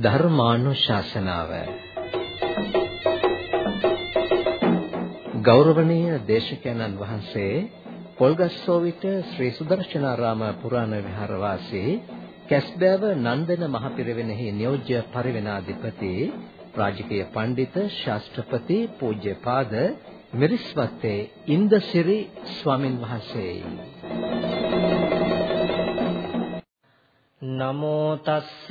ධර්මානුශාසනාව. ගෞරවනීය දේශකයන්න් වහන්සේ පොල්ගස්සෝවිට ශ්‍රී සුදර්ශනාරාම පුරාණ විහාරවාසී කැස්බෑව නන්දන මහපිරිවෙනෙහි නියෝජ්‍ය පරිවෙනාධිපති රාජකීය පඬිත ශාස්ත්‍රපති පූජ්‍යපාද මිරිස්වත්තේ ඉන්දසිරි ස්වාමින් වහන්සේයි නමෝ තස්ස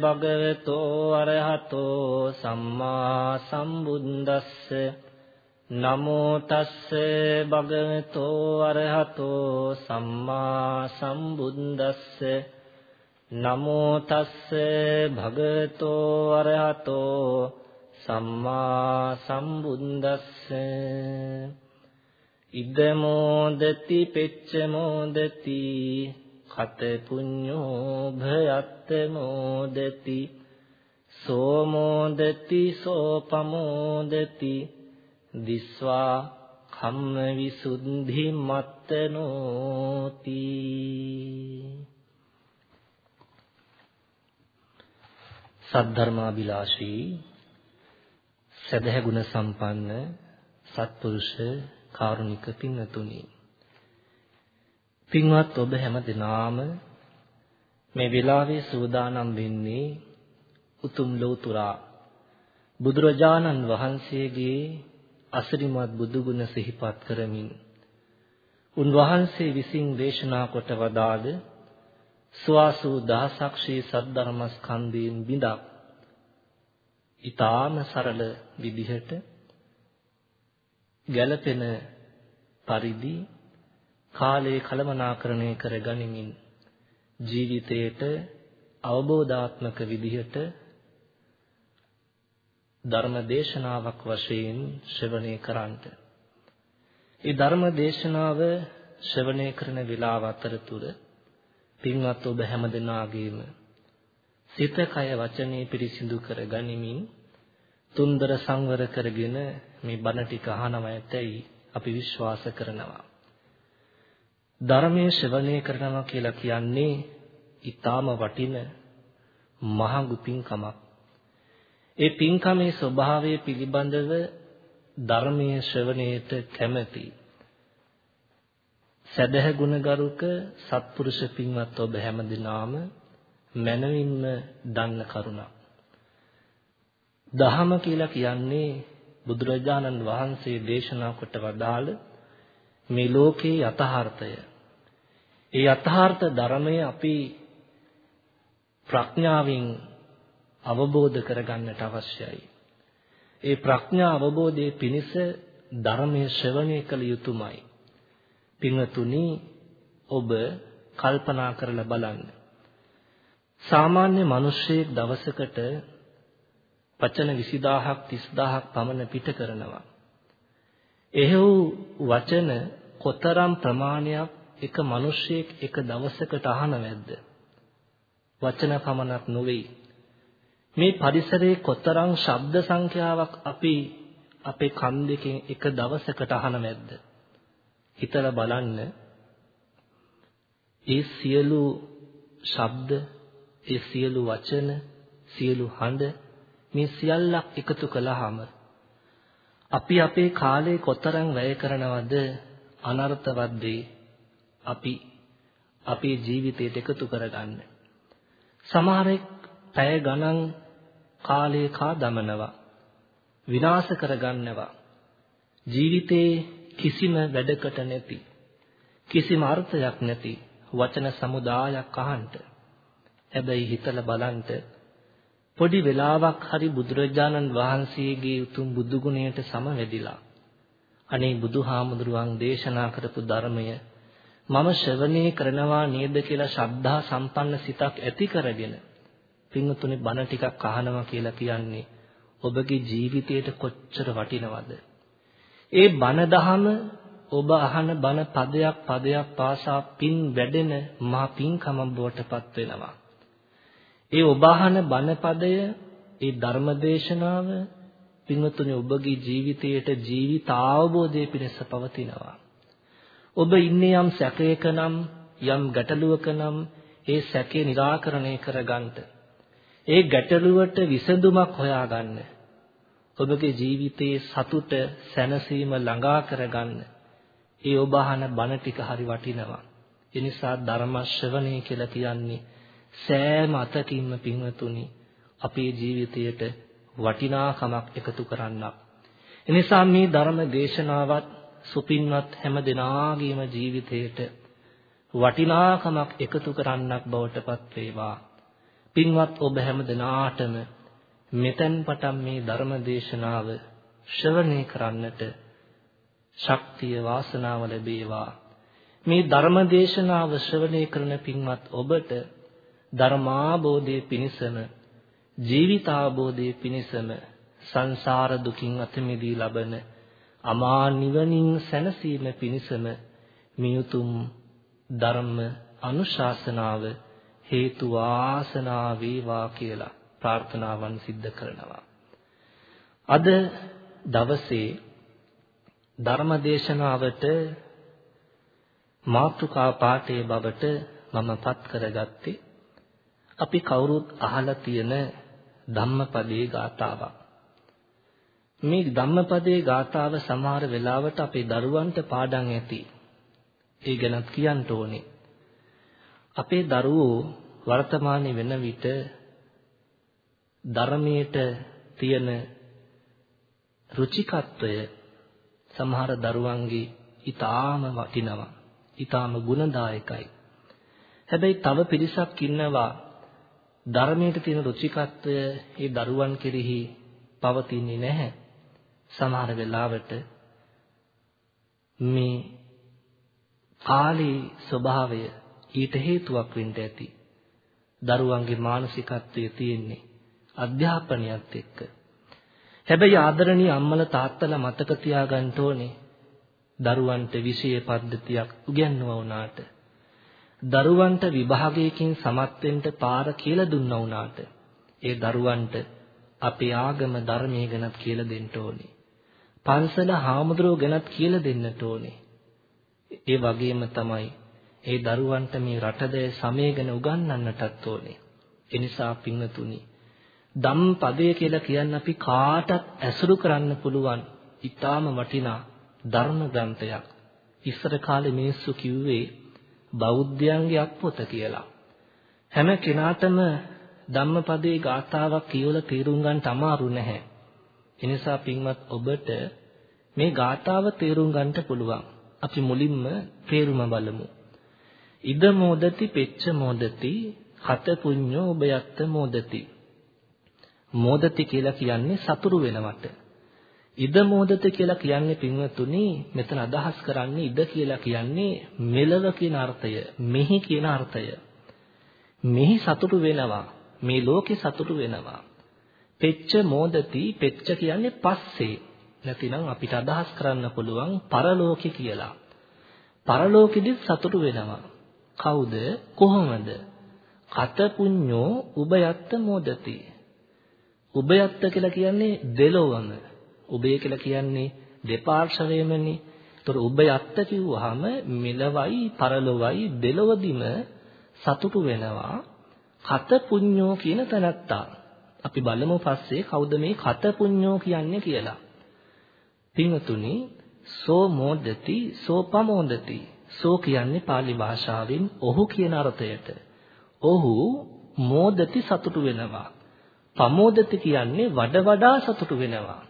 භගවතෝ අරහතෝ සම්මා සම්බුද්දස්ස. නමෝ තස්ස භගවතෝ අරහතෝ සම්මා සම්බුද්දස්ස. නමෝ තස්ස භගවතෝ අරහතෝ සම්මා සම්බුද්දස්ස. ඉදමෝදති පෙච්ච මෝදති කත පුඤ්ඤෝ භයත්ත මොදති සෝමෝදති සෝපමෝදති දිස්වා කම්ම විසුද්ධි මත්තනෝති. සද්ධර්මාභිලාෂී සදහගුණ සම්පන්න සත්පුරුෂ කාරුණික පින්වතුනි පින්වත් ඔබ හැම දිනාම මේ වෙලාවේ සූදානම් වෙන්නේ උතුම් ලෝතුරා බුදුරජාණන් වහන්සේගේ අසිරිමත් බුදු ගුණ සිහිපත් කරමින් උන්වහන්සේ විසින් දේශනා කොට වදාළ සුවාසු දහසක් ශ්‍රී සද්ධර්මස්කන්ධයෙන් බිඳක් ඊටාම සරල විදිහට ගැළපෙන පරිදි කාලය කළමනාකරණය කර ගනිමින් ජීවිතයට අවබෝධාත්මක විදිහට ධර්ම දේශනාවක් වශයෙන් ශ්‍රවණය කරන්නට. ඒ ධර්ම දේශනාව ශ්‍රවණය කරන වේලාව අතරතුර පින්වත් ඔබ හැමදෙනාගේම සිත කය වචනේ පිරිසිදු කර ගනිමින් තුන්දර සංවර කරගෙන මේ බණ ටික අහනවා ඇතැයි අපි විශ්වාස කරනවා. ධර්මයේ ශ්‍රවණය කරනවා කියලා කියන්නේ ඊටාම වටින මහඟු පින්කමක්. ඒ පින්කමේ ස්වභාවය පිළිබඳව ධර්මයේ ශ්‍රවණයට කැමැති සදහ ගුණගරුක සත්පුරුෂ පින්වත් ඔබ හැමදෙනාම මනවින්ම දන්න කරුණක්. දහම කියලා කියන්නේ බුදුරජාණන් වහන්සේ දේශනා කොට වදාළ මේ ලෝකේ යථාර්ථය ඒ යථාර්ථ ධර්මය අපි ප්‍රඥාවෙන් අවබෝධ කරගන්නට අවශ්‍යයි. ඒ ප්‍රඥා අවබෝධයේ පිණිස ධර්මයේ ශ්‍රවණය කළ යුතුමයි. පින්වතුනි ඔබ කල්පනා කරලා බලන්න. සාමාන්‍ය මිනිස්සෙක් දවසකට වචන 20000ක් 30000ක් පමණ පිට කරනවා. එහෙව් වචන කොතරම් ප්‍රමාණයක් එක මිනිසෙක් එක දවසකට අහනවද? වචන පමණක් නොවේ. මේ පරිසරයේ කොතරම් ශබ්ද සංඛ්‍යාවක් අපි අපේ කන් දෙකෙන් එක දවසකට අහනවද? හිතලා බලන්න. ඒ සියලු ශබ්ද, ඒ සියලු වචන, සියලු හඬ මේ සියල්ලක් එකතු කළාම අපි අපේ කාලේ කොතරම් වැය කරනවද අනර්ථවත් දේ අපි අපේ ජීවිතයට එකතු කරගන්න. සමහරෙක් පැය ගණන් කාලය කා දමනවා. විනාශ කරගන්නවා. ජීවිතේ කිසිම වැඩකට නැති කිසිම අර්ථයක් නැති වචන සමුදායක් අහන්න. හැබැයි හිතලා බලන්න පොඩි වෙලාවක් හරි බුදුරජාණන් වහන්සේගේ උතුම් බුදු ගුණයට සමවැදිලා අනේ බුදුහාමුදුරුවන් දේශනා කරපු ධර්මය මම ශ්‍රවණය කරනවා නේද කියලා ශ්‍රද්ධා සම්පන්න සිතක් ඇති කරගෙන පින්තුනේ බණ ටිකක් අහනවා කියලා කියන්නේ ඔබගේ ජීවිතයට කොච්චර වටිනවද? ඒ බණ දහම ඔබ අහන බණ පදයක් පදයක් පාසා පින් වැඩෙන මහා පින්කම බවටපත් වෙනවා. ඒ ඔබ අහන බණපදය ඒ ධර්මදේශනාව පින්වත්නි ඔබගේ ජීවිතයට ජීවිත අවබෝධයේ පිණිස පවතිනවා. ඔබ ඉන්නේ යම් සැකයක නම් යම් ගැටලුවක නම් ඒ සැකේ निराකරණය කරගන්නට ඒ ගැටලුවට විසඳුමක් හොයාගන්න. ඔබගේ ජීවිතයේ සතුට සැනසීම ළඟා කරගන්න. ඒ ඔබ අහන බණ ටික හරි වටිනවා. ඒ නිසා ධර්ම ශ්‍රවණය කියලා කියන්නේ සෑම අතකින්ම පින්වතුනි අපේ ජීවිතයට වටිනාකමක් එකතු කරන්නක්. එනිසා මේ ධර්ම දේශනාවත් සුපින්වත් හැම දිනාගේම ජීවිතයට වටිනාකමක් එකතු කරන්නක් බවට පත් වේවා. පින්වත් ඔබ හැම දිනාටම මෙතෙන් පටන් මේ ධර්ම දේශනාව ශ්‍රවණය කරන්නට ශක්තිය වාසනාව ලැබේවා. මේ ධර්ම දේශනාව ශ්‍රවණය කරන පින්වත් ඔබට ධර්මාබෝධයේ පිණසම ජීවිතාබෝධයේ පිණසම සංසාර දුකින් අත මිදී ලබන අමා නිවනින් සැනසීම පිණසම මියුතුම් ධර්ම අනුශාසනාව හේතු වාසනා වේවා කියලා ප්‍රාර්ථනාවන් සිද්ධ කරනවා. අද දවසේ ධර්ම දේශනාවට මාතෘකා පාඨයේ බවට මම පත් කරගත්තේ අපි කවුරුත් අහලා තියෙන ධම්මපදයේ ගාතාවක්. මේ ධම්මපදයේ ගාතාව සමහර වෙලාවට අපේ දරුවන්ට පාඩම් ඇති. ඒ ගැනත් කියන්න ඕනේ. අපේ දරුවෝ වර්තමානයේ වෙන විට ධර්මයට තියෙන රුචිකත්වය සමහර දරුවන්ගේ ඊටාම වටිනවා. ඊටාම ගුණදායකයි. හැබැයි තව පිරිසක් ඉන්නවා ධර්මයට තියෙන රුචිකත්වය ඒ දරුවන් කෙරෙහි පවතින්නේ නැහැ. සමහර වෙලාවට මේ කාලේ ස්වභාවය ඊට හේතුවක් වෙන්න ඇති. දරුවන්ගේ මානසිකත්වයේ තියෙන්නේ අධ්‍යාපනයත් එක්ක. හැබැයි ආදරණීය අම්මලා තාත්තලා මතක තියාගන්න ඕනේ දරුවන්ට විෂය පද්ධතියක් උගන්වුවා වුණාට දරුවන්ට විභාගයකින් සමත් වෙන්න පාර කියලා දුන්නා වුණාට ඒ දරුවන්ට අපේ ආගම ධර්මයේ ගැනත් කියලා දෙන්න ඕනේ. පන්සල හාමුදුරුවෝ ගැනත් කියලා දෙන්නට ඕනේ. ඒ වගේම තමයි ඒ දරුවන්ට මේ රටදේ සමය ගැන උගන්වන්නටත් ඕනේ. ඒ නිසා පින්වතුනි ධම්පදය කියලා කියන්නේ අපි කාටත් ඇසුරු කරන්න පුළුවන් ඊටාම වටිනා ධර්ම ග්‍රන්ථයක්. ඉස්සර කාලේ මිනිස්සු කිව්වේ බෞද්ධයන්ගේ අත්පොත කියලා. හැම කෙනාටම ධම්මපදයේ ගාථාවක් කියවලා තේරුම් ගන්න අමාරු නැහැ. එනිසා පින්වත් ඔබට මේ ගාථාව තේරුම් ගන්නට පුළුවන්. අපි මුලින්ම තේරුම බලමු. ඉද මොදති පෙච්ච මොදති හත පුඤ්ඤෝ ඔබයත්ත මොදති. මොදති කියලා කියන්නේ සතුරු වෙනවට. ඉද මොදත කියලා කියන්නේ පින්වතුනි මෙතන අදහස් කරන්නේ ඉද කියලා කියන්නේ මෙලව කියන අර්ථය මෙහි කියන අර්ථය. මෙහි සතුටු වෙනවා මේ ලෝකේ සතුටු වෙනවා. පෙච්ච මොදති පෙච්ච කියන්නේ පස්සේ. නැතිනම් අපිට අදහස් කරන්න පුළුවන් පරලෝකේ කියලා. පරලෝකෙදිත් සතුටු වෙනවා. කවුද? කොහොමද? කත පුඤ්ඤෝ උබයත්ත මොදති උබයත්ත කියලා කියන්නේ දෙලොවම. උබේ කියලා කියන්නේ දෙපාර්ශවයමනේ. ඒතර උබ යත්ත කිව්වහම මෙලවයි පරලොවයි දෙලොවදිම සතුටු වෙනවා. කත පුඤ්ඤෝ කියන තැනත්තා. අපි බලමු පස්සේ කවුද මේ කත පුඤ්ඤෝ කියන්නේ කියලා. පින්වතුනි සෝ මොදති සෝ පමෝදති සෝ කියන්නේ pāli භාෂාවෙන් ඔහු කියන අර්ථයට. ඔහු මෝදති සතුටු වෙනවා. පමෝදති කියන්නේ වඩ වඩා සතුටු වෙනවා.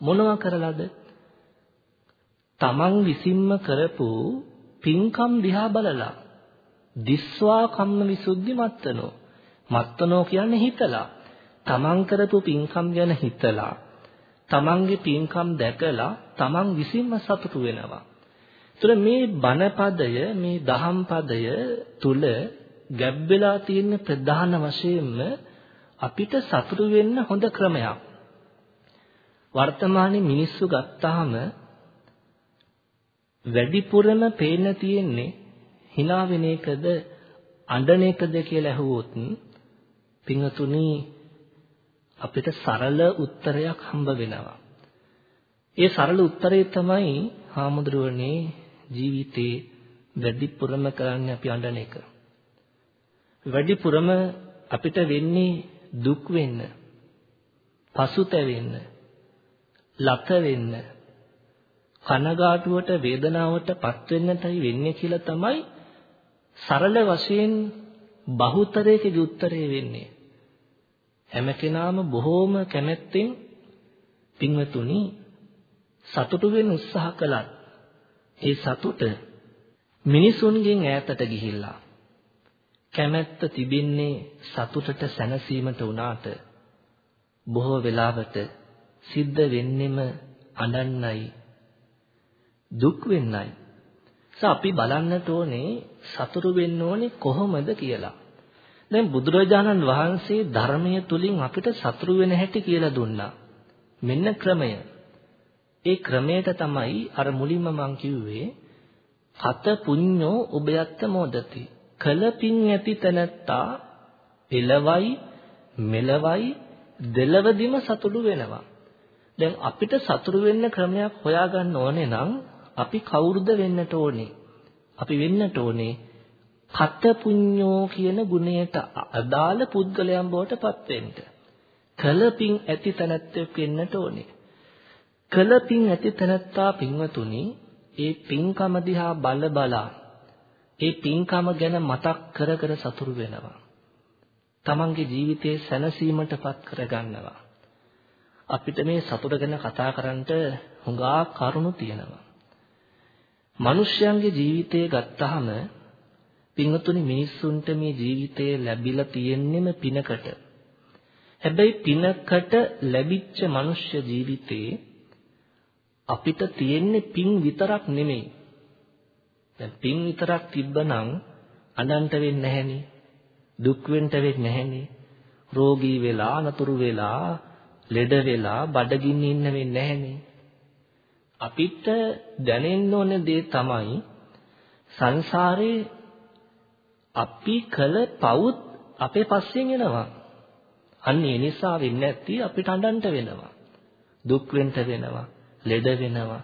මොනවා කරලාද? තමන් විසින්ම කරපු පින්කම් දිහා බලලා දිස්වා කම්ම විසුද්ධි මත්තනෝ මත්තනෝ කියන්නේ හිතලා තමන් කරපු පින්කම් ගැන හිතලා තමන්ගේ පින්කම් දැකලා තමන් විසින්ම සතුටු වෙනවා. ඒතර මේ බණපදය මේ දහම් පදය තුල ගැබ් වෙලා තියෙන ප්‍රධාන වශයෙන්ම අපිට සතුටු වෙන්න හොඳ ක්‍රමයක්. වර්තමානයේ මිනිස්සු ගත්තාම වැඩිපුරම පේන්න තියෙන්නේ hina වෙන එකද අඬන එකද කියලා ඇහුවොත් පින්තුණි අපිට සරල උත්තරයක් හම්බ වෙනවා. ඒ සරල උත්තරේ තමයි හාමුදුරුවනේ ජීවිතේ වැඩිපුරම කරන්නේ අපි අඬන එක. වැඩිපුරම අපිට වෙන්නේ දුක් වෙන්න, පසුතැවෙන්න, ලත වෙන්න, කනගාටුවට වේදනාවට පත් වෙන්නටයි වෙන්නේ කියලා තමයි සරල වශයෙන් බහුතරයේ උත්තරේ වෙන්නේ. හැම කෙනාම බොහෝම කැමැත්තෙන් පින්වතුනි සතුටු වෙන්න උත්සාහ කළත් ඒ සතුට මිනිසුන්ගෙන් ඈතට ගිහිල්ලා කැමැත්ත තිබෙන්නේ සතුටට සැනසීමට උනාට බොහෝ වෙලාවට සිද්ධ වෙන්නෙම අනන්නයි දුක් වෙන්නයි. අපි බලන්නට ඕනේ සතුරු වෙන්න ඕනේ කොහොමද කියලා. දැන් බුදුරජාණන් වහන්සේ ධර්මයේ තුලින් අපිට සතුරු වෙන හැටි කියලා දුන්නා. මෙන්න ක්‍රමය. ඒ ක්‍රමයට තමයි අර මුලින්ම මම කිව්වේ කත පුඤ්ඤෝ උබයත්ත මොදති. කලපින් ඇති තැනැත්තා එලවයි මෙලවයි දෙලවදිම සතුටු වෙනවා. දැන් අපිට සතුටු වෙන්න ක්‍රමයක් හොයාගන්න ඕනේ නම් අපි කවුරුද වෙන්නට ඕනේ? අපි වෙන්නට ඕනේ කත පුඤ්ඤෝ කියන ගුණයට අදාළ පුද්ගලයන් බවට පත් වෙන්න. කලපින් ඇති තැනැත්තෙක් වෙන්නට ඕනේ. කලපින් ඇති තැනැත්තා පින්වතුනි ඒ පින්කම දිහා බල බලා ඒ පින්කම ගැන මතක් කර කර සතුරු වෙනවා. තමන්ගේ ජීවිතයේ සැනසීමටපත් කරගන්නවා. අපිට මේ සතුට ගැන කතා කරන්නට හුඟා කරුණු තියෙනවා. මිනිස්යන්ගේ ජීවිතය ගත්තාම පින්වතුනි මිනිස්සුන්ට මේ ජීවිතය ලැබිලා තියෙන්නෙම පිනකට. හැබැයි පිනකට ලැබිච්ච මනුෂ්‍ය ජීවිතේ අපිට තියෙන්නේ පින් විතරක් නෙමෙයි. දැන් පින් විතරක් තිබ්බනම් අනන්ත වෙන්නේ නැහෙනේ. දුක් වෙන්න වෙන්නේ නැහෙනේ. රෝගී වෙලා, නතුරු වෙලා, ලෙඩ වෙලා, බඩගින්න ඉන්න වෙන්නේ නැහෙනේ. අපිට දැනෙන්න ඕන දේ තමයි සංසාරේ අපි කළ පවුත් අපේ පස්සෙන් එනවා. අන්න ඒ නිසා වෙන්නේ නැති අපිට අඬන්න වෙනවා. දුක් වෙන්න වෙනවා. ලෙඩ වෙනවා.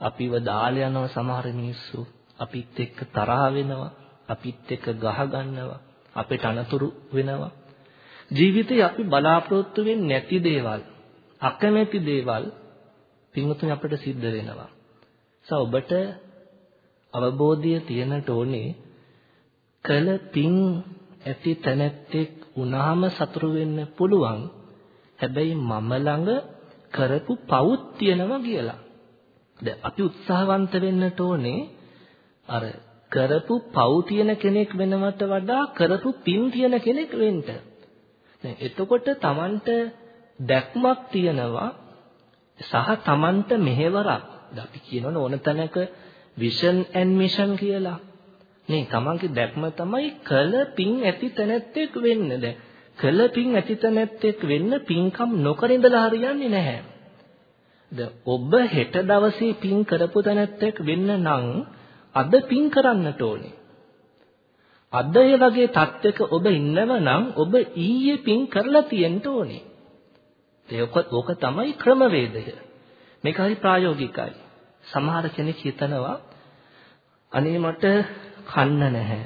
අපිව දාලා යනවා සමහර මිනිස්සු. අපිත් එක්ක තරහ වෙනවා. අපිත් එක්ක ගහ ගන්නවා. අපිට අනතුරු වෙනවා. ජීවිතේ අපි බලාපොරොත්තු වෙන්නේ නැති දේවල්, අකමැති දේවල් පින්වතුනි අපිට සිද්ධ වෙනවා. සෝ ඔබට අවබෝධය තියෙනට ඕනේ කල පින් ඇති තැනැත්තෙක් වුණාම සතුරු වෙන්න පුළුවන්. හැබැයි මම ළඟ කරපු පවුත් තියෙනවා කියලා. දැන් අපි උත්සාහවන්ත වෙන්නට ඕනේ අර කරපු පව් තියෙන කෙනෙක් වෙනවට වඩා කරපු පින් තියෙන කෙනෙක් වෙන්න. දැන් එතකොට Tamanට දැක්මක් තියෙනවා සහ Tamanට මෙහෙවරක්. අපි කියනවනේ ඕන තැනක vision and mission කියලා. නේ තමන්ගේ දැක්ම තමයි කල පිං ඇති තැනැත්තෙක් වෙන්න. දැන් කල පිං ඇති තැනැත්තෙක් වෙන්න පිංකම් නොකර ඉඳලා හරියන්නේ නැහැ. දැන් ඔබ හෙට දවසේ පිං කරපු තැනැත්තෙක් වෙන්න නම් අද පිං කරන්නට ඕනේ. අද ඒ වගේ තත්ත්වයක ඔබ ඉන්නව නම් ඔබ ඊයේ පිං කරලා තියෙන්න ඕනේ. ඒක ඕක තමයි ක්‍රමවේදය. මේක හරි ප්‍රායෝගිකයි. සමහර කෙනෙක් හිතනවා අනේ මට කන්න නැහැ.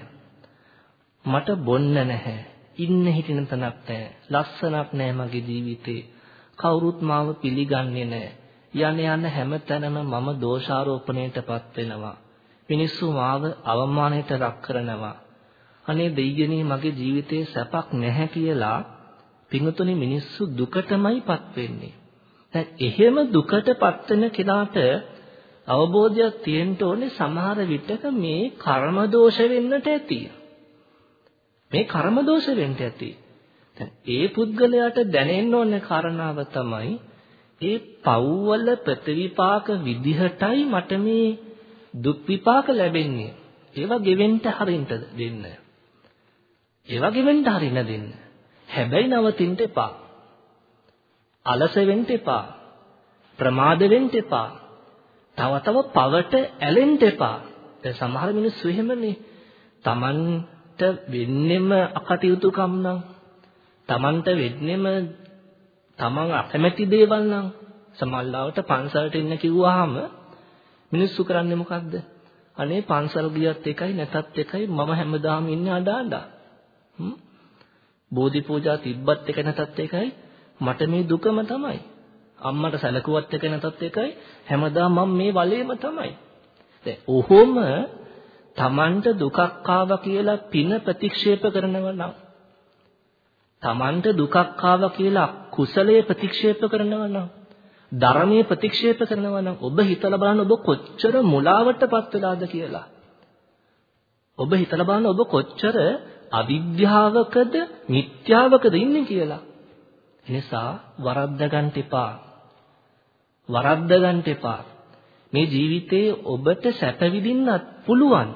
මට බොන්න නැහැ. ඉන්න හිටින තැනක් නැහැ. ලස්සනක් නැහැ මගේ ජීවිතේ. කවුරුත් මාව පිළිගන්නේ නැහැ. යන යන හැම තැනම මම දෝෂාරෝපණයටපත් වෙනවා. මිනිස්සු මාව අවමානයට ලක් කරනවා. අනේ දෙයියනේ මගේ ජීවිතේ සැපක් නැහැ කියලා පිඟුතුනි මිනිස්සු දුකටමයිපත් වෙන්නේ. දැන් එහෙම දුකටපත් වෙන කෙනාට අවබෝධයක් තියෙන්න ඕනේ සමහර විටක මේ කර්ම දෝෂ වෙන්නට ඇති. මේ කර්ම දෝෂ වෙන්න ඇති. දැන් ඒ පුද්ගලයාට දැනෙන්න ඕනේ කාරණාව තමයි ඒ පව්වල ප්‍රතිවිපාක විදිහටයි මට මේ දුක් විපාක ලැබෙන්නේ. ඒවා ගෙවෙන්න හරින්න දෙන්න. ඒවා ගෙවෙන්න හරින්න දෙන්න. හැබැයි නවතින්න එපා. අලස වෙන්න එපා. ප්‍රමාද වෙන්න එපා. තව තව පවට ඇලෙන්න එපා. දැන් සමහර මිනිස්සු එහෙමනේ. Tamanට වෙන්නෙම අකටයුතුකම් නම් Tamanට වෙන්නෙම Taman අකමැති දේවල් නම් සමල්ලාවට පන්සලට එන්න කිව්වහම මිනිස්සු කරන්නේ මොකද්ද? අනේ පන්සල් ගියත් එකයි නැතත් එකයි මම හැමදාම ඉන්නේ අඬ අඬ. බෝධි පූජා තිබ්බත් එක නැතත් එකයි මට මේ දුකම තමයි. අම්මට සැලකුවත් එක නැතත් එකයි හැමදාම මම මේ වලේම තමයි. දැන් ඔහොම Tamanට දුකක් ආවා කියලා පින ප්‍රතික්ෂේප කරනවා නම් Tamanට දුකක් ආවා කියලා කුසලයේ ප්‍රතික්ෂේප කරනවා නම් ධර්මයේ ප්‍රතික්ෂේප කරනවා නම් ඔබ හිතලා බලන්න ඔබ කොච්චර මුලාවටපත් වෙලාද කියලා. ඔබ හිතලා බලන්න ඔබ කොච්චර අවිද්‍යාවකද මිත්‍යාවකද ඉන්නේ කියලා. එනිසා වරද්ද ගන්න එපා. වරද්ද ගන්න එපා. මේ ජීවිතේ ඔබට සැප විඳින්නත් පුළුවන්.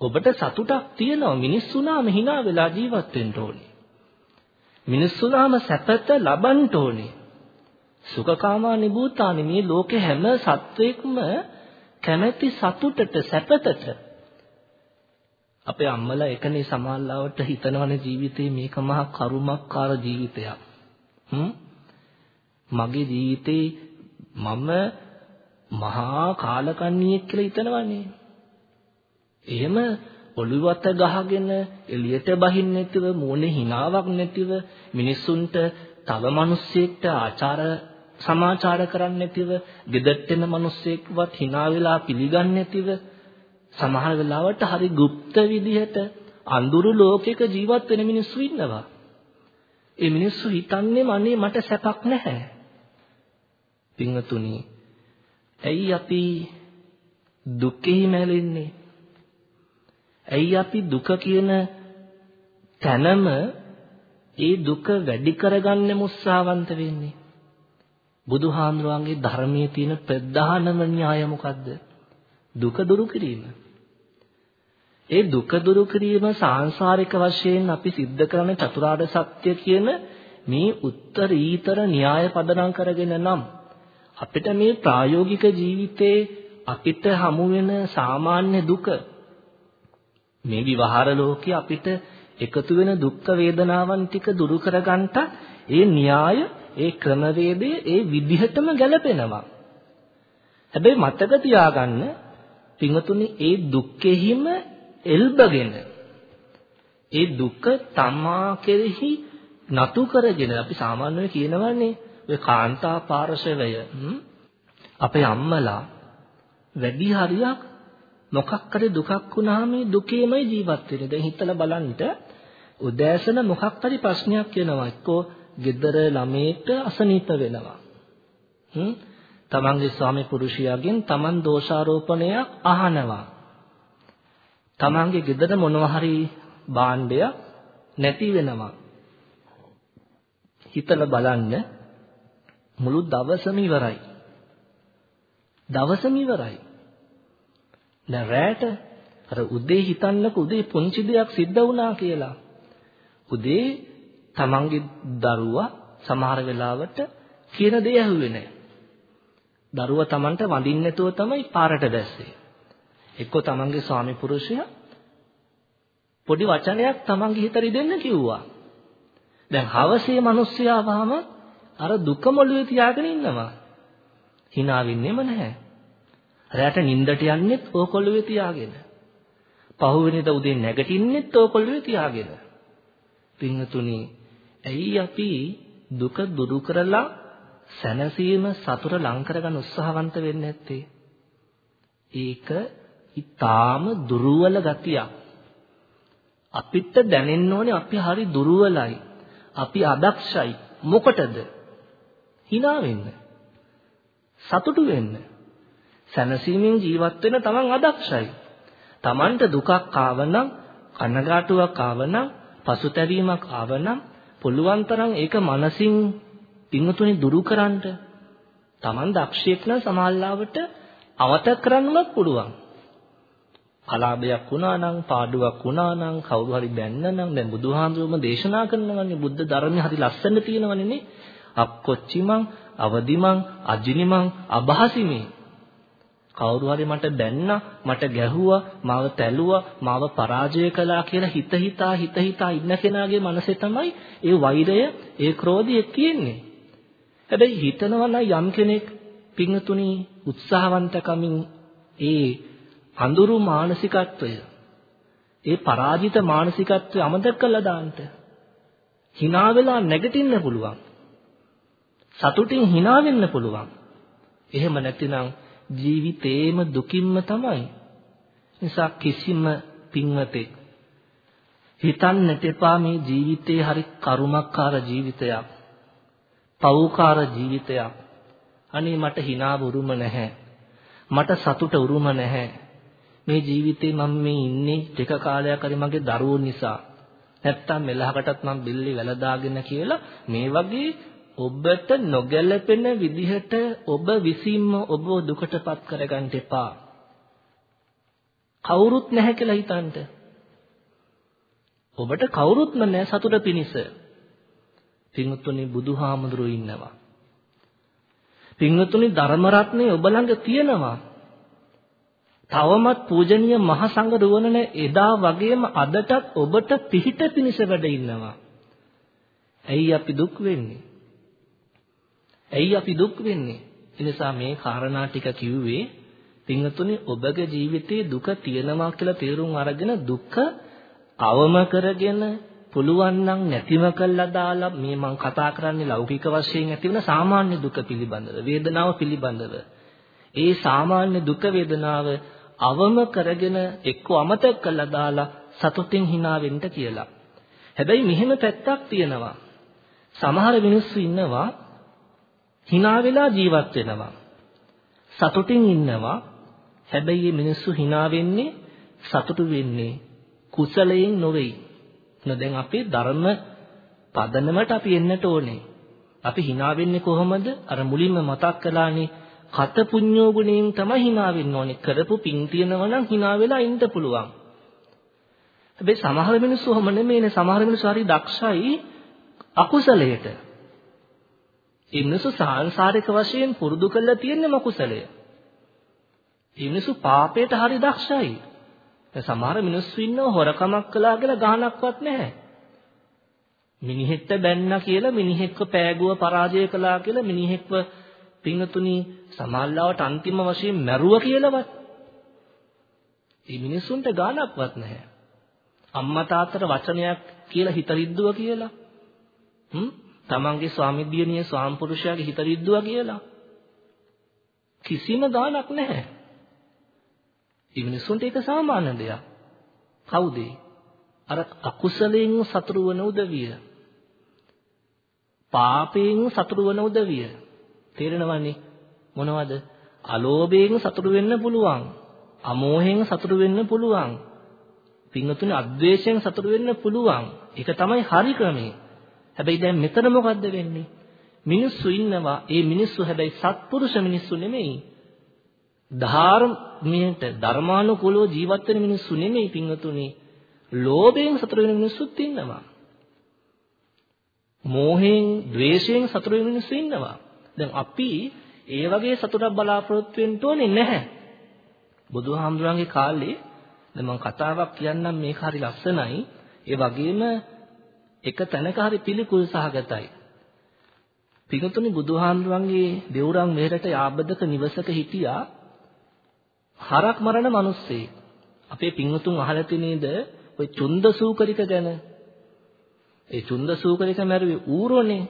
ඔබට සතුටක් තියෙනවා මිනිස්සුනාම hina වෙලා ජීවත් වෙන්න ඕනේ. මිනිස්සුනාම සැපත ලබන්න ඕනේ. සුඛකාමා නිබූතානි මේ ලෝකේ හැම සත්වෙක්ම කැමැති සතුටට සැපතට අපේ අම්මලා එකනේ සමාල්ලාවට හිතනවනේ ජීවිතේ මේක මහා කරුමක්කාර ජීවිතයක්. මගේ ජීවිතේ මම මහා කාලකන්ණියෙක් කියලා හිතනවනේ. එහෙම ඔළුවට ගහගෙන එළියට බහින්න නැතිව මූණේ හිනාවක් නැතිව මිනිස්සුන්ට තව මිනිස්සෙක්ට ආචාර සමාචාර කරන්නේ නැතිව gedette එන මිනිස්සෙක්වත් hina වෙලා පිළිගන්නේ නැතිව සමහර වෙලාවට හරි গুপ্ত විදිහට අඳුරු ලෝකයක ජීවත් වෙන මිනිස්සු ඉන්නවා. ඒ මිනිස්සු හිතන්නේ මනේ මට සැපක් නැහැ. පින්වතුනි, ඇයි අපි දුකෙහි මැලෙන්නේ? ඇයි අපි දුක කියන තැනම ඒ දුක වැඩි කරගන්න උත්සාහවන්ත වෙන්නේ? බුදුහාමුදුරන්ගේ ධර්මයේ තියෙන ප්‍රධානම න්‍යාය මොකද්ද? දුක දුරු කිරීම. ඒ දුක දුරු කිරීම සාංශාරික වශයෙන් අපි සිද්ධ කරන චතුරාර්ය සත්‍ය කියන මේ උත්තරීතර න්‍යාය පදනම් කරගෙන නම් අපිට මේ ප්‍රායෝගික ජීවිතේ අපිට හමු වෙන සාමාන්‍ය දුක මේ විවහාර ලෝකයේ අපිට එකතු වෙන දුක් වේදනාවන් ටික දුරු කරගන්නට ඒ න්‍යාය ඒ ක්‍රමවේදය ඒ විදිහටම ගැලපෙනවා. හැබැයි මතක තියාගන්න පින්වතුනි ඒ දුක්ෙහිම එල්බගෙන ඒ දුක තමා කෙරෙහි නතු කරගෙන අපි සාමාන්‍යයෙන් කියනවනේ ඔය කාන්තා පාර්ශවය අපේ අම්මලා වැඩි හරියක් මොකක් හරි දුකක් වුණාම මේ දුකේමයි ජීවත් වෙන්නේ. දැන් හිතලා බලන්න උදෑසන මොකක් හරි ප්‍රශ්නයක් වෙනවා. එක්කෝ ගෙදර ළමයට අසනීප වෙනවා. හ්ම් තමන්ගේ ස්වාමි පුරුෂයාගෙන් තමන් දෝෂාරෝපණයක් අහනවා. තමන්ගේ ගෙදර මොනවා හරි භාණ්ඩයක් නැති වෙනවා. හිතලා බලන්න මුළු දවසම ඉවරයි. දවසම ඉවරයි. දැන් රැට අර උදේ හිතන්නක උදේ පුංචි දෙයක් සිද්ධ වුණා කියලා. උදේ තමන්ගේ දරුවා සමහර වෙලාවට කියන දේ ඇහුවේ නැහැ. දරුවා තමන්ට වඳින්න නැතුව තමයි පාරට දැස්සේ. එක්කෝ තමන්ගේ ස්වාමි පුරුෂයා පොඩි වචනයක් තමන්ගේ හිත රිදෙන්න කිව්වා. දැන් හවසේ මිනිස්සයා වහම අර දුක මොළුවේ තියාගෙන ඉන්නවා. hina වෙන්නේම නැහැ. රැට නිින්දට යන්නෙත් ඕකොළුවේ තියාගෙන. පහුවෙනිද උදේ නැගටින්නෙත් ඕකොළුවේ තියාගෙන. පින්තුණි ඇයි අපි දුක දුරු කරලා සැනසීම සතුට ලං කරගන්න උත්සාහවන්ත වෙන්නේ නැත්තේ? ඒක ඊටාම දුර්වල ගතියක්. අපිට දැනෙන්න ඕනේ අපි හරි දුර්වලයි. අපි අදක්ෂයි. මොකටද? hina වෙන්න. සතුටු වෙන්න. සැනසීමෙන් ජීවත් වෙන තමන් අදක්ෂයි. තමන්ට දුකක් ආවනම්, කනගාටුවක් ආවනම්, පසුතැවීමක් ආවනම් පුළුවන් තරම් ඒක මනසින් පින්තුනේ දුරු කරන්න Taman දක්ෂයෙක් නම් සමාල්ලාවට අවතක් කරන්නවත් පුළුවන්. කලාපයක් වුණා නම් පාඩුවක් වුණා නම් කවුරු හරි බැන්න නම් දැන් බුදුහාමුදුරුවෝ දේශනා කරනවානේ බුද්ධ ධර්මයේ හරි ලස්සන තියෙනවනේ නේ. අක්කොච්චිමං අවදිමං අජිනිමං අභාසිමේ කවුරු හරි මට දැන්නා මට ගැහුවා මාව තැළුවා මාව පරාජය කළා කියලා හිත හිතා හිත හිතා ඉන්න කෙනාගේ මනසේ තමයි ඒ වෛරය ඒ ක්‍රෝධය තියෙන්නේ. හැබැයි හිතනවා නම් යම් කෙනෙක් පිංතුණි උත්සාහවන්තකමින් ඒ අඳුරු මානසිකත්වය ඒ පරාජිත මානසිකත්වය අමතක කළා දාන්න. hina වෙලා නැගිටින්න පුළුවන්. සතුටින් hina වෙන්න පුළුවන්. එහෙම නැතිනම් ජීවිතේම දුකින්ම තමයි. නිසා කිසිම පින්වතෙක් හිතන්නට එපා මේ ජීවිතේ හරි කරුමක්කාර ජීවිතයක්. පෞකාර ජීවිතයක්. අනේ මට hina උරුම නැහැ. මට සතුට උරුම නැහැ. මේ ජීවිතේ මම මේ ඉන්නේ ටික කාලයක් හරි මගේ දරුවෝ නිසා. නැත්තම් මෙලහකටත් මම බිල්ලි වැලදාගෙන කියලා මේ වගේ ඔබට නොගැලපෙන විදිහට ඔබ විසින්ම ඔබව දුකටපත් කරගන්න එපා. කවුරුත් නැහැ කියලා හිතන්න. ඔබට කවුරුත්ම නැහැ සතුට පිණිස. පින්වත්නි බුදුහාමුදුරුවෝ ඉන්නවා. පින්වත්නි ධර්ම රත්නේ ඔබ ළඟ තියෙනවා. තවමත් පූජනීය මහ සංඝ රුවනන එදා වගේම අදටත් ඔබට පිහිට පිණිස වැඩ ඉන්නවා. ඇයි අපි දුක් වෙන්නේ? ඇයි අපි දුක් වෙන්නේ? එනිසා මේ කාරණා ටික කිව්වේ පින්වතුනි ඔබගේ ජීවිතයේ දුක තියෙනවා කියලා තේරුම් අරගෙන දුක අවම කරගෙන පුළුවන් නම් නැතිව කළා දාලා මේ මම කතා කරන්නේ ලෞකික වශයෙන් ඇතිවන සාමාන්‍ය දුක පිළිබඳව වේදනාව පිළිබඳව ඒ සාමාන්‍ය දුක වේදනාව අවම කරගෙන එක්ක අමතක කළා දාලා සතුටින් hina වෙන්න කියලා. හැබැයි මෙහෙම පැත්තක් තියෙනවා. සමහර මිනිස්සු ඉන්නවා hina වෙලා ජීවත් වෙනවා. සතුටින් ඉන්නවා. හැබැයි මේ මිනිස්සු hina වෙන්නේ සතුටු වෙන්නේ කුසලයෙන් නොවේයි. නෝ දැන් අපේ ධර්ම පදනමට අපි එන්නට ඕනේ. අපි hina වෙන්නේ කොහොමද? අර මුලින්ම මතක් කළානේ කත පුඤ්ඤෝ ගුණයෙන් තමයි hina වෙන්න ඕනේ. කරපු පින් තියනවා නම් hina වෙලා ඉන්න පුළුවන්. හැබැයි සමහර මිනිස්සු ඔහොම නෙමෙයිනේ. සමහර මිනිස්සු හරි දක්ෂයි අකුසලයට. ඒ මිනිස්සු සාංශාරික වශයෙන් පුරුදු කරලා තියෙන මකුසලය. ඒ මිනිස්සු පාපයට හරි දක්ෂයි. දැන් සමහර මිනිස්සු ඉන්නව හොරකමක් කළා කියලා ගහනක්වත් නැහැ. මිනිහෙක්ට බැන්නා කියලා මිනිහෙක්ව පෑගුව පරාජය කළා කියලා මිනිහෙක්ව පින්නතුණි සමාල්ලාවට අන්තිම වශයෙන් මැරුව කියලාවත් මේ මිනිස්සුන්ට ගානක්වත් නැහැ. අම්මා තාත්තට වචනයක් කියලා හිත රිද්දුව කියලා. හ්ම් තමන්ගේ ස්වාමි දියණිය ස්වාම්පුරුෂයාගේ හිත රිද්දුව කියලා. කිසිම ගානක් නැහැ. මේ මිනිස්සුන්ට ඒක සාමාන්‍ය දෙයක්. කවුද? අර අකුසලයෙන් සතුරු වන උදවිය. පාපයෙන් සතුරු වන උදවිය. තේරෙනවනේ මොනවද? අලෝභයෙන් සතුරු වෙන්න පුළුවන්. අමෝහයෙන් සතුරු වෙන්න පුළුවන්. පින්වතුනි අද්වේෂයෙන් සතුරු වෙන්න පුළුවන්. ඒක තමයි හරි ක්‍රමය. හැබැයි දැන් මෙතන මොකද්ද වෙන්නේ? මිනිස්සු ඉන්නවා. ඒ මිනිස්සු හැබැයි සත්පුරුෂ මිනිස්සු නෙමෙයි. ධර්මයට ධර්මානුකූලව ජීවත් වෙන මිනිස්සු නෙමෙයි පින්වතුනි. ලෝභයෙන් සතුරු වෙන මිනිස්සුත් ඉන්නවා. මෝහයෙන්, ద్వේෂයෙන් සතුරු වෙන මිනිස්සු ඉන්නවා. දැන් අපි ඒ වගේ සතුටක් බලාපොරොත්තු වෙන්න ඕනේ නැහැ. බුදුහාමුදුරන්ගේ කාලේ දැන් මම කතාවක් කියන්නම් මේක හරි ලස්සනයි. ඒ වගේම එක තැනක හරි පිළිකුල් සහගතයි. පිටුතුනි බුදුහාමුදුරන්ගේ දෙවුරන් මෙහෙරට යාබදක නිවසක හිටියා හරක් මරණ මිනිස්සෙක්. අපේ පින්වතුන් අහලා තිනේද ඔය චුන්දසූකරික ගැන? ඒ චුන්දසූකරික මැරුවේ ඌරෝනේ.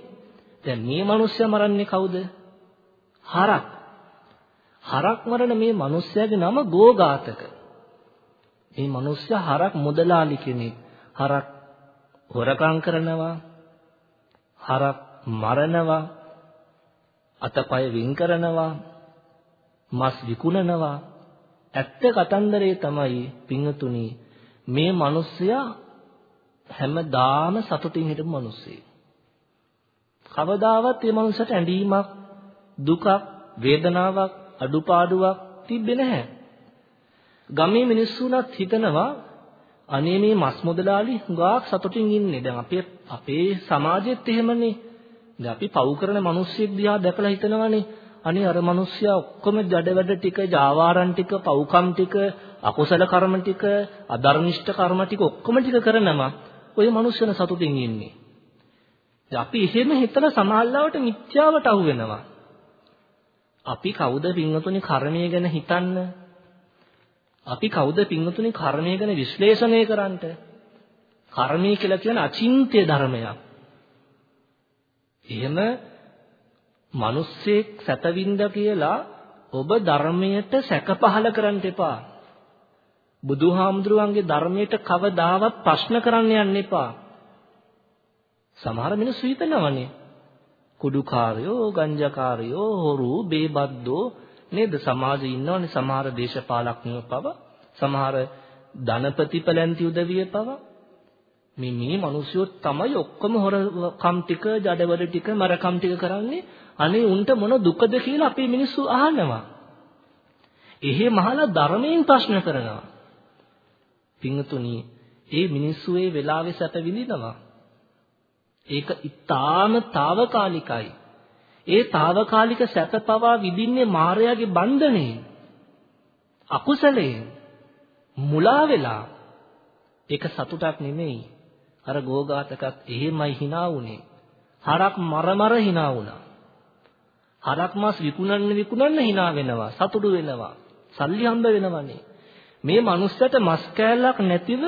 දැන් මේ මිනිස්සයා මරන්නේ කවුද? හරක්. හරක් මරණ මේ මිනිස්සයාගේ නම ගෝඝාතක. මේ මිනිස්සයා හරක් මුදලාලි කෙනෙක්. හරක් හොරකම් කරනවා. හරක් මරනවා. අතපය වින් කරනවා. මස් විකුණනවා. ඇත්ත කතන්දරේ තමයි පිංතුණි මේ මිනිස්සයා හැමදාම සතුටින් හිටපු මිනිස්සෙක්. කවදාවත් මේ මනුස්සයට ඇඬීමක් දුකක් වේදනාවක් අඩුපාඩුවක් තිබ්බේ නැහැ. ගමේ මිනිස්සුනත් හිතනවා අනේ මේ මස් මුදලාලි හුඟක් සතුටින් ඉන්නේ. දැන් අපේ අපේ සමාජෙත් එහෙමනේ. දැන් අපි පව් කරන මිනිස්සෙක් දිහා දැකලා හිතනවානේ අනේ අර මිනිස්සයා ඔක්කොම ජඩ වැඩ ටික, ජාවාරම් ටික, පව්කම් ටික, අකුසල කර්ම ටික, අධර්මිෂ්ඨ කර්ම ටික ඔක්කොම ටික කරනවා. ওই මිනිස්සුන සතුටින් ඉන්නේ. අපි එහෙම හිතලා සමාල්ලාවට මිත්‍යාවට අහු වෙනවා. අපි කවුද පින්වතුනි කර්මය ගැන හිතන්න? අපි කවුද පින්වතුනි කර්මය ගැන විශ්ලේෂණය කරන්නට? කර්මය කියලා කියන අචින්ත්‍ය ධර්මයක්. එහෙම මිනිස්සෙක් සැපවින්ද කියලා ඔබ ධර්මයට සැක පහල කරන්න එපා. බුදුහාමුදුරුවන්ගේ ධර්මයට කවදාවත් ප්‍රශ්න කරන්න යන්න එපා. සමහර මිනිස්සු හිතනවනේ කුඩුකාරයෝ, ගංජාකාරයෝ, හොරු, බේබද්දෝ නේද සමාජයේ ඉන්නවනේ සමහර දේශපාලඥයෝ පව සමහර ධනපතිපලන්ති උදවිය පව මේ මේ මිනිස්සු තමයි ඔක්කොම හොරකම් ටික, ජඩවල ටික, මරකම් ටික කරන්නේ. අනේ උන්ට මොන දුකද කියලා අපේ මිනිස්සු අහනවා. එහෙ මහලා ධර්මයෙන් ප්‍රශ්න කරනවා. පින්තුණි, ඒ මිනිස්සු ඒ වෙලාවේ සැප විඳිනවා. ඒක ඊටාම తాවකාලිකයි. ඒ తాවකාලික සැප පවා විඳින්නේ මායාවේ බන්ධනේ. අකුසලයෙන් මුලා වෙලා ඒක සතුටක් නෙමෙයි. අර ගෝඝාතකත් එහෙමයි hina වුනේ. හරක් මර මර hina වුණා. හරක් මාස් විකුණන්න විකුණන්න hina වෙනවා. සතුටු වෙනවා. සල්ලි හම්බ වෙනවනේ. මේ මනුස්සයට මස් කෑල්ලක් නැතිව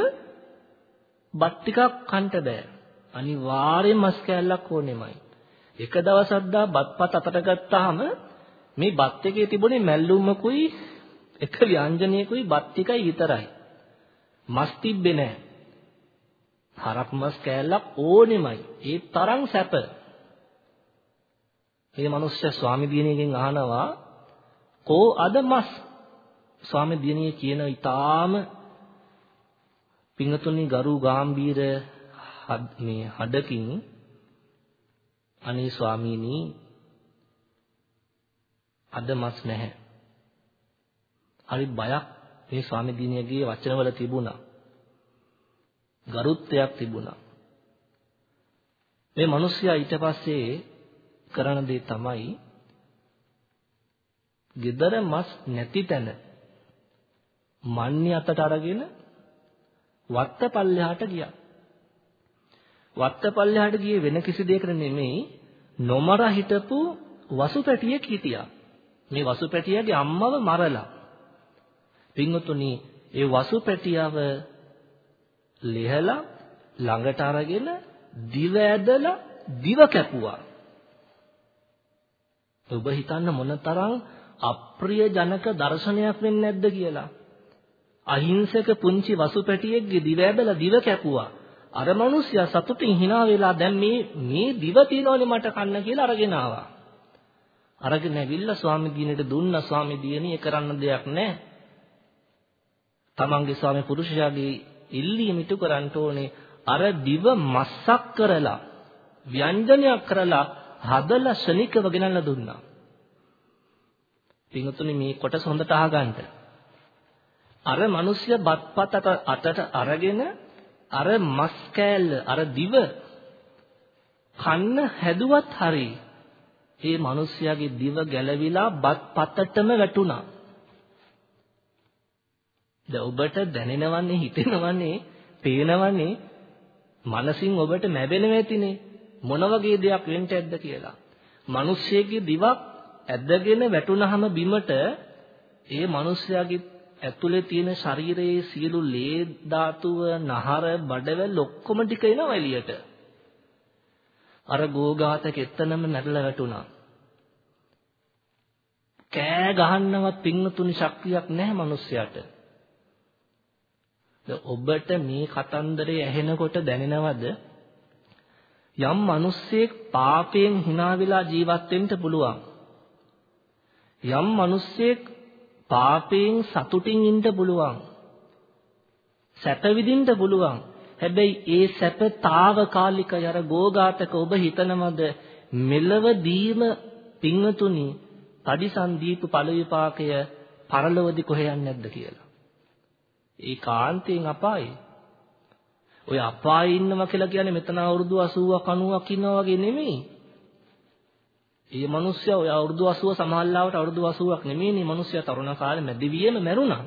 බත් ටිකක් කන්න බෑ. අනිවාර්යෙන් මස් කෑල්ලක් ඕනෙමයි. එක දවසක් දා බත්පත් අතට ගත්තාම මේ බත් එකේ තිබුණේ මැල්ලුමකුයි එක ව්‍යංජනයකුයි බත් ටිකයි විතරයි. මස් තිබ්බේ නැහැ. හරක් මස් කෑල්ලක් ඕනෙමයි. ඒ තරම් සැප. මේ මිනිස්සු ස්වාමි දිනේගෙන් අහනවා කෝ අද මස් ස්වාමි දිනේ කියන ඊටාම පිංගතුනි ගරු ගාම්භීර මේ හඩකින් අනේ ස්වාමීනි අද මස් නැහැ. හරි බයක් මේ ස්වාමි දිනේගේ වචනවල තිබුණා. ගරුත්වයක් තිබුණා. මේ මිනිස්සයා ඊට පස්සේ කරන දේ තමයි gedara මස් නැති තැන මන්නේ අතට අරගෙන වත්ත පල්ලෙහාට ගියා. වත්ත පල්ලෙහාට ගියේ වෙන කිසි දෙයකට නෙමෙයි නොමර හිටපු වසුපැටියෙක් හිටියා. මේ වසුපැටියාගේ අම්මව මරලා. පින්වතුනි ඒ වසුපැටියව ලෙහලා ළඟට අරගෙන දිව ඇදලා දිව කැපුවා. ඔබ හිතන්න මොනතරම් අප්‍රිය ජනක දර්ශනයක් වෙන්නේ නැද්ද කියලා. අහිංසක පුංචි වසුපැටියෙක්ගේ දිව ඇදලා දිව කැපුවා. අර මිනිස්සයා සතුටින් hina වෙලා දැන් මේ මේ දිව තියනෝනේ මට කන්න කියලා අරගෙන ආවා. අරගෙන ඇවිල්ලා ස්වාමි දිනේට දුන්නා ස්වාමි දිනේ කරන්න දෙයක් නැහැ. තමන්ගේ ස්වාමි පුරුෂයාගේ ඉල්ලීම ඉටු කරන්න ඕනේ අර දිව මස්සක් කරලා ව්‍යංජනයක් කරලා හදලා ශනිකව ගෙනල්ලා දුන්නා. පින්තුනි මේ කොටස හොඳට අහගන්න. අර මිනිස්සයා බත්පත් අතට අරගෙන අර මස් කෑල්ල අර දිව කන්න හැදුවත් හරි ඒ මිනිස්යාගේ දිව ගැලවිලා බත් පතටම වැටුණා. දැන් ඔබට දැනෙනවන්නේ හිතෙනවන්නේ පේනවන්නේ මනසින් ඔබට නැබෙනවා ඇතිනේ මොන වගේ දෙයක් වෙන්න ඇද්ද කියලා. මිනිස්සෙගේ දිවක් ඇදගෙන වැටුනහම බිමට ඒ මිනිස්යාගේ ඇතුලේ තියෙන ශරීරයේ සියලු ලේ ධාතුව, නහර, බඩවැල් ඔක්කොම ටික එනවා එළියට. අර ගෝඝාතක එතනම නැරලා වැටුණා. කෑ ගහන්නවත් පින්නතුනි ශක්තියක් නැහැ මිනිස්සයාට. ඔබට මේ කතන්දරේ ඇහෙනකොට දැනෙනවද යම් මිනිස්සෙක් පාපයෙන් hina වෙලා ජීවත් වෙන්න පුළුවන් යම් මිනිස්සෙක් පාපයෙන් සතුටින් ඉන්න පුළුවන්. සැප විඳින්න පුළුවන්. හැබැයි ඒ සැප తాවකාලිකයි අර ගෝඝාතක ඔබ හිතනවද මෙලව දීම පිංතුනි පරිසම් දීපු ඵල විපාකය පරලොවදි කොහෙ යන්නේ නැද්ද කියලා. ඒ කාන්තෙන් අපායේ. ඔය අපායේ ඉන්නවා කියලා කියන්නේ මෙතන අවුරුදු 80ක් 90ක් ඉන්නවා වගේ නෙමෙයි. ඒ මිනිස්සයා ඔය අවුරුදු 80 සමහල්ලාවට අවුරුදු 80ක් නෙමෙයිනේ මිනිස්සයා තරුණ කාලේ මැදිවියම මැරුණා.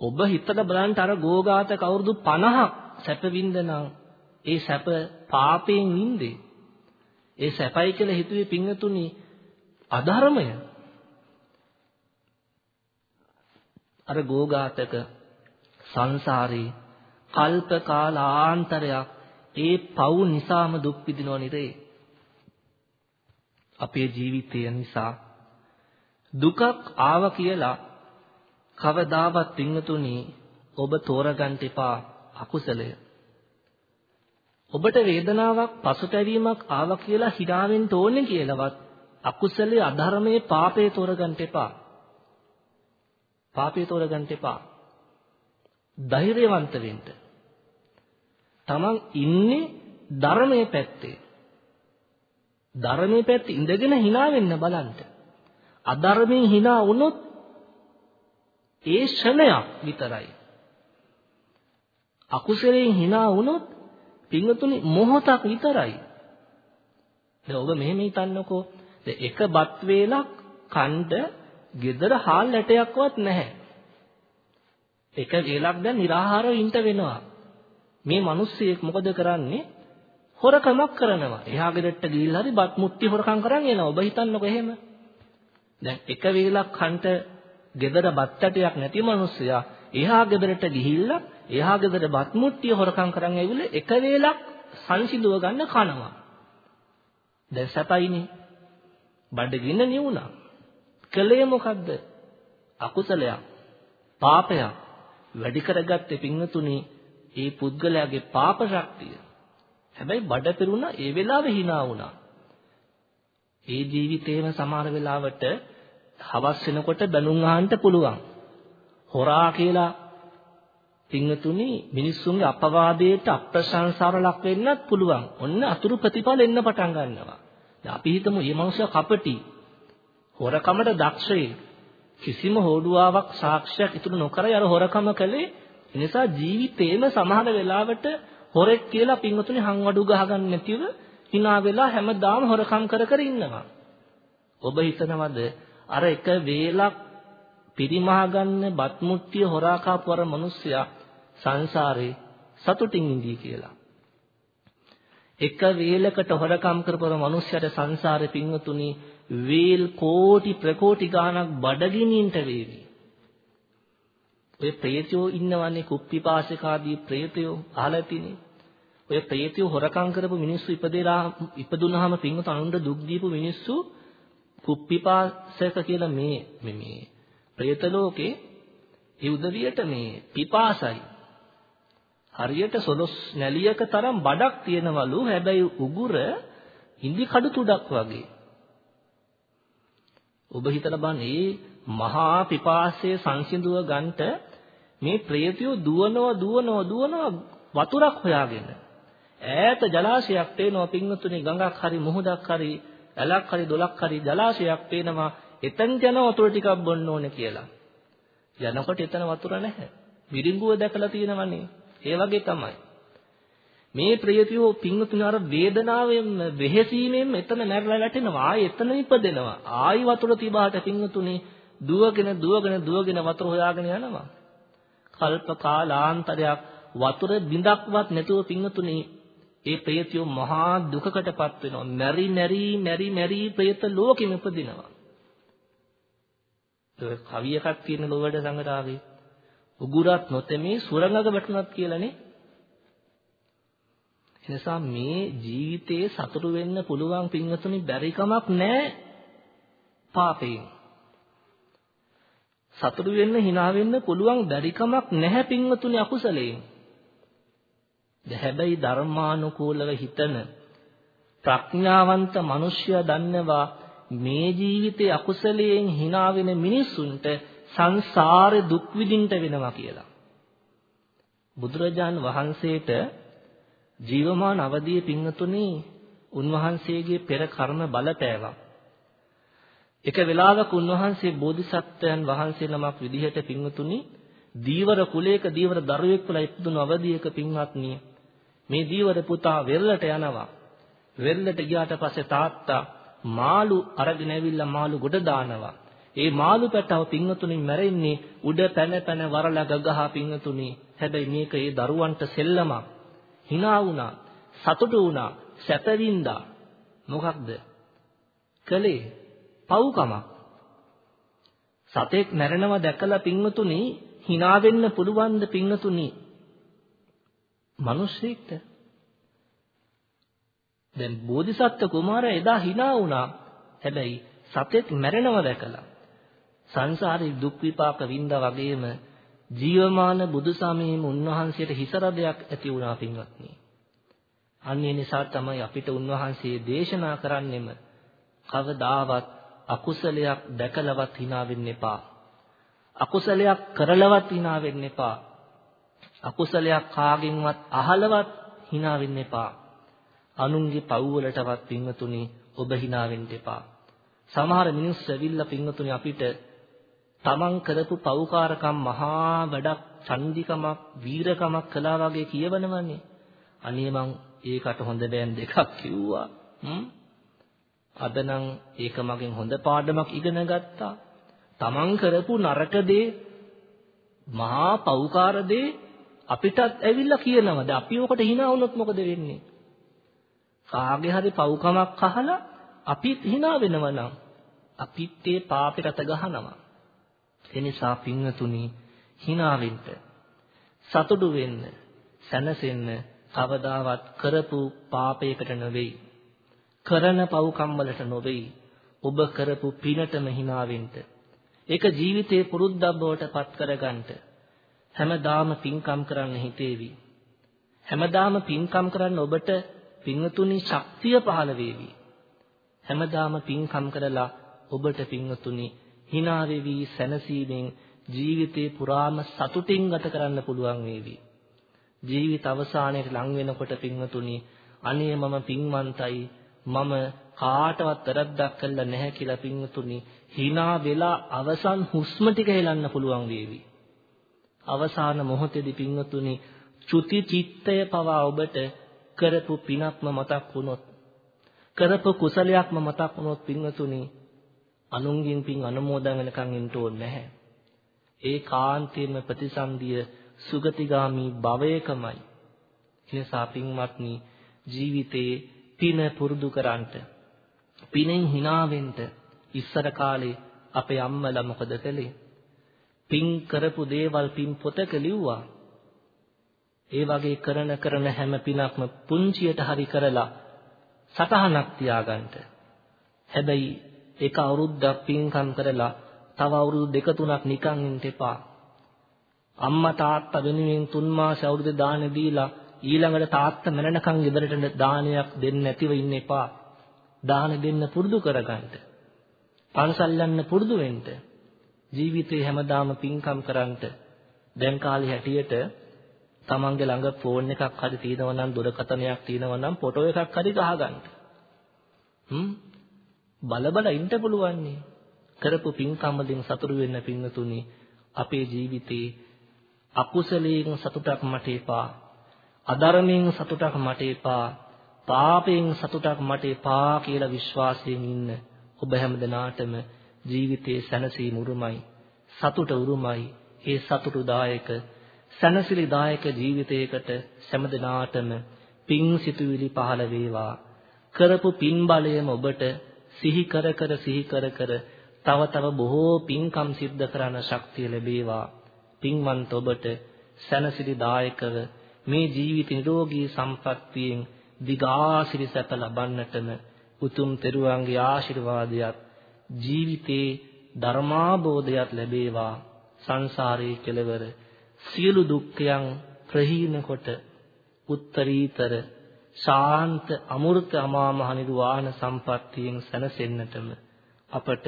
ඔබ හිතලා බලන්න අර ගෝඝාතක අවුරුදු 50ක් සැප වින්දනම් ඒ සැප පාපයෙන් වින්දේ. ඒ සැපයි කියලා හිතුවේ පිංගතුනි අධර්මය. අර ගෝඝාතක සංසාරේ කල්ප කාලාන්තරයක් ඒ පව් නිසාම දුක් විඳිනව නිරේ. අපේ ජීවිතය නිසා දුකක් ආව කියලා කවදාවත් පින්තුනි ඔබ තෝරගන්න එපා අකුසලය. ඔබට වේදනාවක් පසුතැවීමක් ආව කියලා හිතාවෙන්න ඕනේ කියලාවත් අකුසලයේ අධර්මයේ පාපේ තෝරගන්න එපා. පාපේ තෝරගන්න එපා. ධෛර්යවන්ත වෙන්න. තමන් ඉන්නේ ධර්මයේ පැත්තේ. ධර්මයේ පැත්තේ ඉඳගෙන hina වෙන්න බලන්න. අධර්මයෙන් hina වුණොත් ඒ ෂණයක් විතරයි. අකුසලයෙන් hina වුණොත් පින්වතුනි මොහොතක් විතරයි. දැන් ඔබ මෙහෙම හිතන්නකෝ. එක බත් වේලක් කණ්ඩ gedara හාල් ඇටයක්වත් නැහැ. එක වේලක් දැන් निराහාරව ඉන්න වෙනවා. මේ මිනිස්සෙක් මොකද කරන්නේ? හොරකමක් කරනවා. එහා ගෙදරට ගිහිල්ලා හරි බත් මුට්ටි හොරකම් කරන් එනවා. ඔබ හිතන්නකෝ එහෙම. දැන් එක වේලක් කන්ට ගෙදර බත් ඇටයක් නැති මිනිස්සයා එහා ගෙදරට ගිහිල්ලා එහා ගෙදර බත් මුට්ටිය හොරකම් කරන් ඇවිල්ලා එක වේලක් සංසිඳුව ගන්න කනවා. දැන් සැපයිනේ. බඩගින්න නිවුණා. කලේ මොකද්ද? අකුසලයක්. පාපයක්. වැඩි කරගත්තේ පින්වතුනි ඒ පුද්ගලයාගේ පාප ශක්තිය. හැබැයි බඩ පිරුණා ඒ වෙලාවේ hina වුණා. ඒ ජීවිතේම සමහර වෙලාවට හවස් වෙනකොට බැනුම් අහන්න පුළුවන්. හොරා කියලා පින්වතුනි මිනිස්සුන්ගේ අපවාදයට අප්‍රශංසාර ලක් වෙන්නත් පුළුවන්. ඔන්න අතුරු ප්‍රතිඵල එන්න පටන් ගන්නවා. දැන් අපි හිතමු මේ මනුස්සයා කපටි. හොරකමට දක්ෂයි. කිසිම හොඩුවාවක් සාක්ෂියක් ඉතුරු නොකරයි අර හොරකම කළේ. ඒ නිසා ජීවිතේම සමහර වෙලාවට හොරෙක් කියලා පින්වතුනි හංවඩු ගහගන්න නැතිව hina වෙලා හැමදාම හොරකම් කර කර ඉන්නවා. ඔබ හිතනවද අර එක වේලක් පිරිමහ ගන්න බත් මුට්ටිය හොරා කාපු අර මිනිස්සයා සංසාරේ සතුටින් ඉඳී කියලා. එක වේලකට හොරකම් කරපුව මිනිස්සයාට සංසාරේ පින්වතුනි වේල් කෝටි ප්‍රකෝටි ගාණක් බඩගිනින්ට වේවි. ඔය ප්‍රේතයෝ ඉන්නවන්නේ කුප්පිපාසකාදී ප්‍රේතයෝ අහලා තිනේ. ඔය ප්‍රේතයෝ හොරකම් කරපු මිනිස්සු ඉපදෙලා ඉපදුනහම පින්වත අනුන්ට දුක් දීපු මිනිස්සු කුප්පිපාසක කියලා මේ මේ ප්‍රේත ලෝකේ ඒ උදවියට මේ පිපාසයි. හරියට සොලොස් නැලියක තරම් බඩක් තියෙනවලු හැබැයි උගුර ඉන්දි කඩු තුඩක් වගේ. ඔබ හිතලා බලන්න මේ මහා පිපාසයේ සංසිඳුව ගන්නට මේ ප්‍රේතයෝ දුවනවා දුවනවා දුවනවා වතුරක් හොයාගෙන. ඈත ජලාශයක් පේනවා පින්වතුනි ගඟක් හරි මුහුදක් හරි ඇලක් හරි දොලක් හරි ජලාශයක් පේනවා. එතෙන් යන වතුර ටිකක් බොන්න ඕනේ කියලා. යනකොට එතන වතුර නැහැ. මිරිඟුව දැකලා තියෙනවනේ. ඒ වගේ තමයි. මේ ප්‍රියතියෝ පින්වතුනි අර වේදනාවෙන් වෙහෙසීමෙන් එතන නැරලා වැටෙනවා. ආයි එතන ඉපදෙනවා. ආයි වතුර තිබාට පින්වතුනි දුවගෙන දුවගෙන දුවගෙන වතුර හොයාගෙන යනවා. කල්ප කාලාන්තරයක් වතුර බිඳක්වත් නැතුව පිංගතුනි ඒ ප්‍රේතයෝ මහා දුකකටපත් වෙනවා. මෙරි මෙරි මෙරි මෙරි ප්‍රේත ලෝකෙම උපදිනවා. ඒ කවිය එකක් තියෙන ලෝවැඩ සංගතාවේ උගුරත් නොතෙමේ සුරංගක වැටුණත් කියලානේ. එනිසා මේ ජීවිතේ සතුටු වෙන්න පුළුවන් පින්වතුනි බැරි කමක් නැහැ පාපයෙන්. සතුටු වෙන්න hina වෙන්න පුළුවන් බැරිකමක් නැහැ පින්වතුනි අකුසලයෙන්. හැබැයි ධර්මානුකූලව හිතන ප්‍රඥාවන්ත මිනිසයා දන්නවා මේ ජීවිතේ අකුසලයෙන් hina වෙන මිනිසුන්ට සංසාරේ දුක් විඳින්න වෙනවා කියලා. බුදුරජාන් වහන්සේට ජීවමාන අවදී පින්වතුනි උන්වහන්සේගේ පෙර කර්ම බලපෑවා. එක වෙලාවක උන්වහන්සේ බෝධිසත්වයන් වහන්සේ නමක් විදිහට පින්වතුනි දීවර කුලයක දීවර දරුවෙක් වෙලා ඉපදුණු අවදීයක පින්වත්නි මේ දීවර පුතා වෙරළට යනවා. වෙරළට ගියාට පස්සේ තාත්තා මාළු අරගෙන ඇවිල්ලා මාළු ගොඩ දානවා. ඒ මාළු පැටව පින්වතුනි මැරෙන්නේ උඩ පැන පැන වරලා ගගහා පින්වතුනි. හැබැයි මේක ඒ දරුවන්ට සෙල්ලමක්. hina වුණා සතුටු වුණා සැපවින්දා මොකක්ද? කලේ පව්කමක්. සතෙක් මැරෙනවා දැකලා පින්වතුනි hina වෙන්න පුළුවන්ද පින්වතුනි? මිනිස්සෙක්ට දැන් බෝධිසත්ව කුමාරයා එදා hina වුණා. හැබැයි සතෙක් මැරෙනවා දැකලා සංසාරේ දුක් විපාක විඳා වගේම ජීවමාන බුදු සමයේම උන්වහන්සේට හිසරදයක් ඇති වුණා පින්වත්නි. අන්නේ නිසා තමයි අපිට උන්වහන්සේ දේශනා කරන්නෙම කවදාවත් අකුසලයක් දැකලවත් hina වෙන්න එපා. අකුසලයක් කරලවත් hina වෙන්න එපා. අකුසලයක් කාගෙන්වත් අහලවත් hina වෙන්න එපා. අනුන්ගේ පව් වලටවත් පින්වතුනි ඔබ hina වෙන්න එපා. සමහර මිනිස්සු ඇවිල්ලා පින්වතුනි අපිට තමන් කරපු පව්කාරකම් මහා වැඩක් චන්දිකමක් වීරකමක් කළා වගේ කියවනවනේ. අනේ මං ඒකට හොඳ බෑන් දෙකක් කිව්වා. හ්ම්. අද නම් ඒක මගෙන් හොඳ පාඩමක් ඉගෙන ගත්තා. තමන් කරපු නරක දේ මහා පව්කාර දේ අපිටත් ඇවිල්ලා කියනවාද අපි ඔකට hina වුණොත් මොකද වෙන්නේ? කාගේ හරි පව්කමක් අහලා අපිත් hina වෙනවනම් අපිත් ඒ පාපෙට ගහනවා. ඒ නිසා පින්වතුනි hina වෙන්න සතුටු වෙන්න සැනසෙන්න කවදාවත් කරපු පාපයකට නෙවෙයි කරන පව්කම් වලට නෙවෙයි. ඔබ කරපු පිනටම hina වෙන්න ඒක ජීවිතේ පුරුද්දක් බවට පත් කරගන්න. හැමදාම පින්කම් කරන්න හිතේවි. හැමදාම පින්කම් කරන්න ඔබට පින්වතුනි ශක්තිය පහළ වේවි. හැමදාම පින්කම් කරලා ඔබට පින්වතුනි hina වෙවි සැනසීමෙන් ජීවිතේ පුරාම සතුටින් ගත කරන්න පුළුවන් වේවි. ජීවිත අවසානයේ ලං වෙනකොට පින්වතුනි අනේ මම පින්වන්තයි මම කාටවත් වැරද්දක් කළා නැහැ කියලා පින්වතුනි hina වෙලා අවසන් හුස්ම ටික හෙලන්න පුළුවන් වේවි. අවසාන මොහොතේදී පින්වතුනි චුති චිත්තය පවා ඔබට කරපු පිනක්ම මතක් වුණොත් කරපු කුසලයක්ම මතක් වුණොත් පින්වතුනි අනුන්ගෙන් පින් අනුමෝදන් වෙනකන් ඉන්න ඕනේ නැහැ. ඒ කාන්තේම ප්‍රතිසන්දිය සුගතිගාමි භවයකමයි. එනිසා පින්වත්නි ජීවිතේ පින පුරුදු කරන්ට පිනෙන් hina ඉස්සර කාලේ අපේ අම්මලා මොකද කළේ? පින් කරපු දේවල් පින් පොතක ලිව්වා. ඒ වගේ කරන කරන හැම පිනක්ම පුංචියට හරි කරලා සටහනක් තියාගන්න. හැබැයි ඒක අවුරුද්දක් පින්කම් කරලා තව අවුරුදු දෙක තුනක් නිකන් ඉන්න එපා. අම්මා තාත්තා වෙනුවෙන් තුන් මාස අවුරුදු දාන දීලා ඊළඟට තාත්තා මැරෙනකන් ගෙදරට දානයක් දෙන්න නැතිව ඉන්න එපා. දාන දෙන්න පුරුදු කරගන්න. පන්සල් යන්න පුරුදු වෙන්න. ජීවිතේ හැමදාම පින්කම් කරන්ට දැන් කාලේ හැටියට තමන්ගේ ළඟ ෆෝන් එකක් හරි තියෙනවා නම් දුරකථනයක් තියෙනවා නම් ෆොටෝ එකක් හරි ගහගන්න. හ්ම් බල බල ඉන්න පුළුවන් කරපු පින්කම් වලින් සතුරු වෙන්න පින්නතුනි අපේ ජීවිතේ අකුසලයෙන් සතුටක් මට එපා අධර්මයෙන් සතුටක් මට එපා පාපයෙන් සතුටක් මට එපා කියලා විශ්වාසයෙන් ඉන්න ඔබ හැමදෙනාටම ජීවිතයේ සැනසීම උරුමයි සතුට උරුමයි. ඒ සතුටුදායක සැනසිලිදායක ජීවිතයකට සෑමදෙනාටම පින් සිතුවිලි පහළ වේවා. කරපු පින් බලයම ඔබට සිහි කර කර සිහි කර කර තව තව බොහෝ පින්කම් සිද්ධ කරන ශක්තිය ලැබේවා. පින්වන්ත ඔබට සැනසිලිදායකව මේ ජීවිත නිරෝගී සම්පත්තියෙන් දිගාසිරි සැප ලබන්නටම උතුම් තෙරුවන්ගේ ආශිර්වාදයක් ජීවිතේ ධර්මාබෝධයක් ලැබේවා. සංසාරයේ කෙලවර සියලු දුක්ඛයන් ප්‍රහීන කොට උත්තරීතර ශාන්ත අමෘත අමා මහ නිර්වාණ සම්පත්තියෙන් සැනසෙන්නටම අපට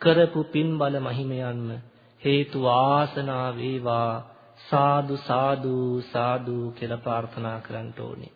කරපු පින් බල මහිමයන්ම හේතු වාසනා වේවා. සාදු සාදු සාදු කියලා ප්‍රාර්ථනා කරන්න ඕනේ.